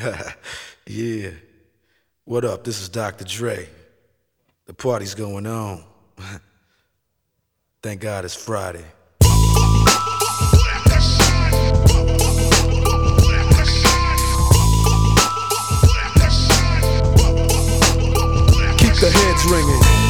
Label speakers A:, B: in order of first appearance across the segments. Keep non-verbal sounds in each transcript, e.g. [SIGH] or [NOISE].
A: [LAUGHS] yeah. What up? This is Dr. Dre. The party's going on. [LAUGHS] Thank God it's Friday. Keep the heads ringing.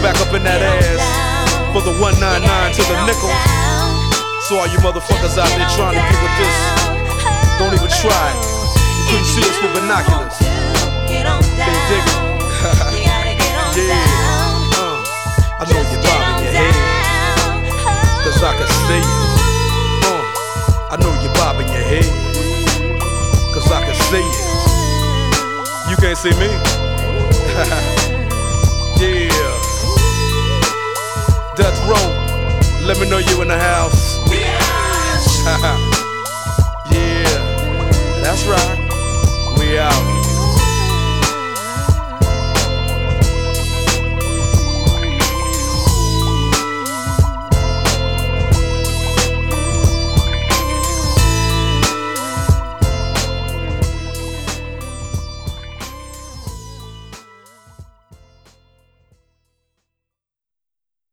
A: back up in that ass for the 199 to the nickel. So all you motherfuckers out there trying to get with this, don't even try it. You couldn't see us with binoculars.
B: On
A: dig it?
B: down. You gotta get on [LAUGHS]
A: Yeah. Uh, I know you're bobbing your head, cause I can see you. Uh, I know you're bobbing your head, cause I can see you. You can't see me? [LAUGHS] Death let me know you in the house. [LAUGHS] yeah, that's right. We out.